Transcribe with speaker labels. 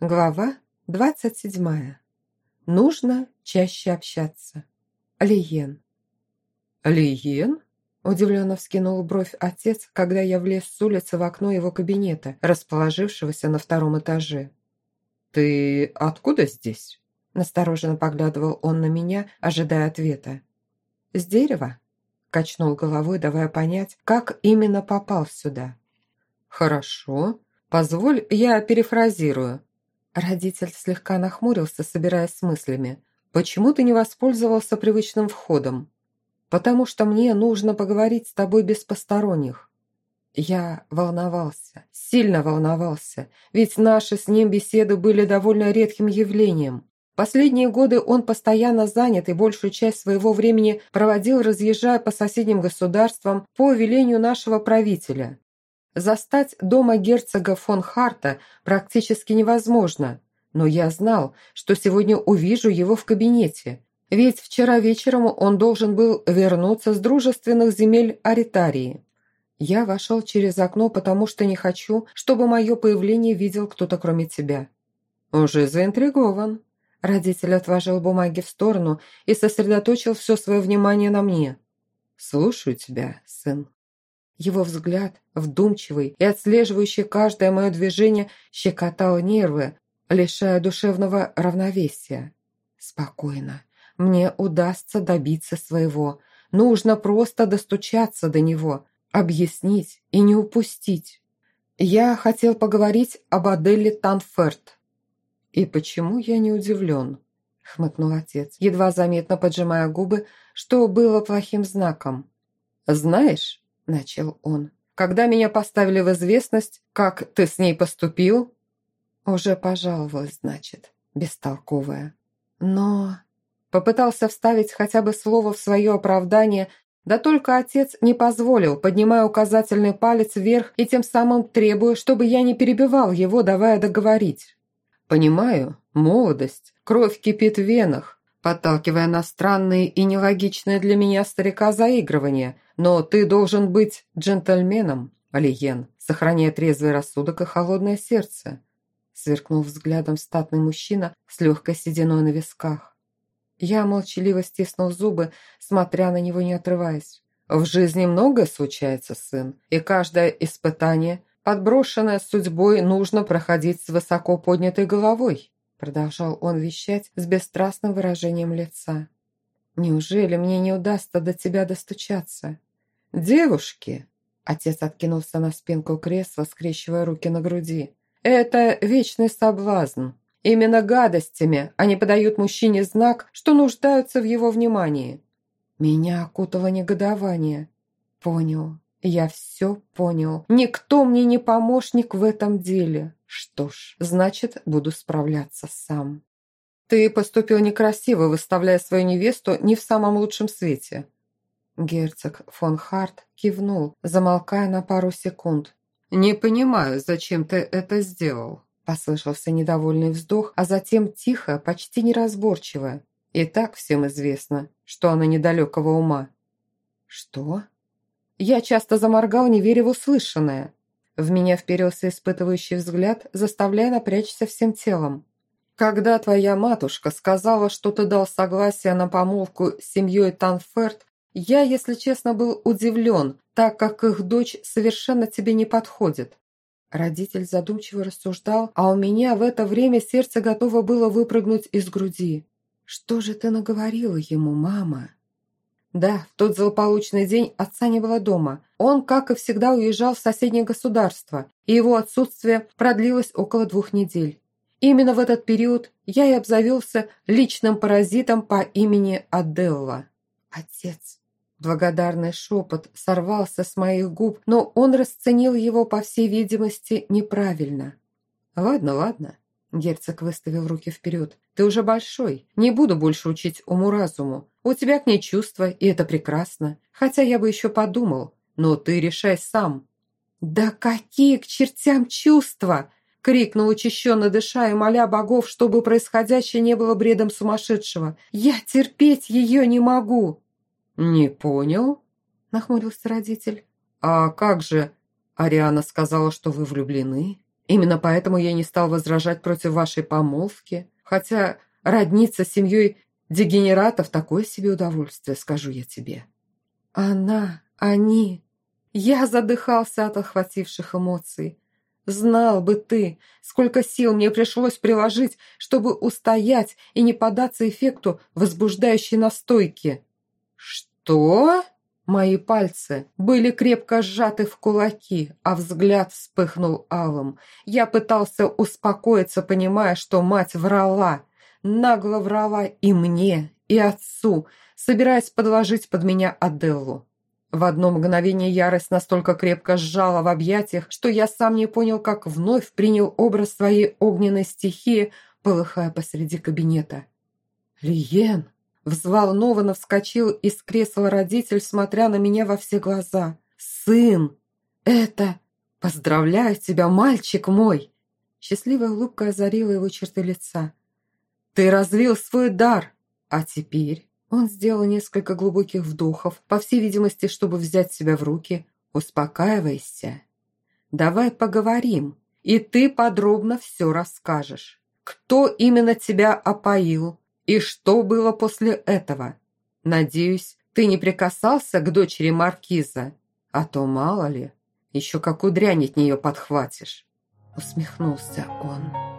Speaker 1: Глава двадцать седьмая. Нужно чаще общаться. Лиен.
Speaker 2: «Лиен?»
Speaker 1: – удивленно вскинул бровь отец, когда я влез с улицы в окно его кабинета, расположившегося на втором этаже.
Speaker 2: «Ты откуда здесь?»
Speaker 1: – настороженно поглядывал он на меня, ожидая ответа. «С дерева?» – качнул головой, давая понять, как именно попал сюда.
Speaker 2: «Хорошо. Позволь, я перефразирую.
Speaker 1: Родитель слегка нахмурился, собираясь с мыслями. «Почему ты не воспользовался привычным входом?» «Потому что мне нужно поговорить с тобой без посторонних». Я волновался, сильно волновался, ведь наши с ним беседы были довольно редким явлением. Последние годы он постоянно занят и большую часть своего времени проводил, разъезжая по соседним государствам по велению нашего правителя. Застать дома герцога фон Харта практически невозможно, но я знал, что сегодня увижу его в кабинете, ведь вчера вечером он должен был вернуться с дружественных земель Аритарии. Я вошел через окно, потому что не хочу, чтобы мое появление видел кто-то кроме тебя.
Speaker 2: Уже заинтригован.
Speaker 1: Родитель отложил бумаги в сторону и сосредоточил все свое внимание на мне.
Speaker 2: «Слушаю тебя, сын».
Speaker 1: Его взгляд, вдумчивый и отслеживающий каждое мое движение, щекотал нервы, лишая душевного равновесия. Спокойно. Мне удастся добиться своего. Нужно просто достучаться до него, объяснить и не упустить. Я хотел поговорить об Аделе Танферт.
Speaker 2: «И почему я не удивлен?»
Speaker 1: – хмыкнул отец, едва заметно поджимая губы, что было плохим знаком.
Speaker 2: «Знаешь,
Speaker 1: начал он.
Speaker 2: «Когда меня поставили в известность, как ты с ней поступил?»
Speaker 1: «Уже пожаловалась, значит, бестолковая. Но...» Попытался вставить хотя бы слово в свое оправдание, да только отец не позволил, поднимая указательный палец вверх и тем самым требуя, чтобы я не перебивал его, давая договорить.
Speaker 2: «Понимаю, молодость, кровь кипит в венах, подталкивая на странные и нелогичные для меня старика заигрывания, но ты должен быть джентльменом, Алиен, сохраняя трезвый рассудок и холодное сердце», сверкнул взглядом статный мужчина с легкой сединой на висках. Я молчаливо стиснул зубы, смотря на него не отрываясь. «В жизни многое случается, сын, и каждое испытание, подброшенное судьбой, нужно проходить с высоко поднятой головой продолжал он вещать с бесстрастным выражением лица. «Неужели мне не удастся до тебя достучаться?» «Девушки!» Отец откинулся на спинку кресла, скрещивая руки на груди. «Это вечный соблазн. Именно гадостями они подают мужчине знак, что нуждаются в его внимании». Меня окутало негодование. «Понял. Я все понял. Никто мне не помощник в этом деле. Что ж, значит, буду справляться сам. Ты поступил некрасиво, выставляя свою невесту не в самом лучшем свете. Герцог фон Харт кивнул, замолкая на пару секунд. «Не понимаю, зачем ты это сделал?»
Speaker 1: Послышался недовольный вздох, а затем тихо, почти неразборчиво. И так всем известно, что она недалекого ума. «Что?» Я часто заморгал, не веря в услышанное. В меня вперился испытывающий взгляд, заставляя напрячься всем телом. «Когда твоя матушка сказала, что ты дал согласие на помолвку с семьей Танферт, я, если честно, был удивлен, так как их дочь совершенно тебе не подходит». Родитель задумчиво рассуждал, а у меня в это время сердце готово было выпрыгнуть из груди. «Что же ты наговорила ему, мама?» Да, в тот злополучный день отца не было дома. Он, как и всегда, уезжал в соседнее государство, и его отсутствие продлилось около двух недель. Именно в этот период я и обзавелся личным паразитом по имени Аделла. Отец. Благодарный шепот сорвался с моих губ, но он расценил его, по всей видимости, неправильно. «Ладно, ладно», – герцог выставил руки вперед. «Ты уже большой, не буду больше учить уму-разуму. У тебя к ней чувства, и это прекрасно. Хотя я бы еще подумал, но ты решай сам». «Да какие к чертям чувства!» — крикнул учащенно дыша и моля богов, чтобы происходящее не было бредом сумасшедшего. «Я терпеть ее не могу!»
Speaker 2: «Не понял?»
Speaker 1: — нахмурился родитель.
Speaker 2: «А как же? Ариана сказала, что вы влюблены?»
Speaker 1: Именно поэтому я не стал возражать против вашей помолвки, хотя родниться с семьей дегенератов – такое себе удовольствие, скажу я тебе». «Она, они...» Я задыхался от охвативших эмоций. Знал бы ты, сколько сил мне пришлось приложить, чтобы устоять и не поддаться эффекту возбуждающей настойки. Что? Мои пальцы были крепко сжаты в кулаки, а взгляд вспыхнул алым. Я пытался успокоиться, понимая, что мать врала. Нагло врала и мне, и отцу, собираясь подложить под меня Аделлу. В одно мгновение ярость настолько крепко сжала в объятиях, что я сам не понял, как вновь принял образ своей огненной стихии, полыхая посреди кабинета. «Лиен!» Взволнованно вскочил из кресла родитель, смотря на меня во все глаза. «Сын! Это... Поздравляю тебя, мальчик мой!» Счастливая улыбка озарила его черты лица. «Ты развил свой дар, а теперь он сделал несколько глубоких вдохов, по всей видимости, чтобы взять себя в руки. «Успокаивайся. Давай поговорим, и ты подробно все расскажешь. Кто именно тебя опоил и что было после этого? Надеюсь, ты не прикасался к дочери Маркиза, а то, мало ли, еще какую дрянь от нее подхватишь». Усмехнулся он.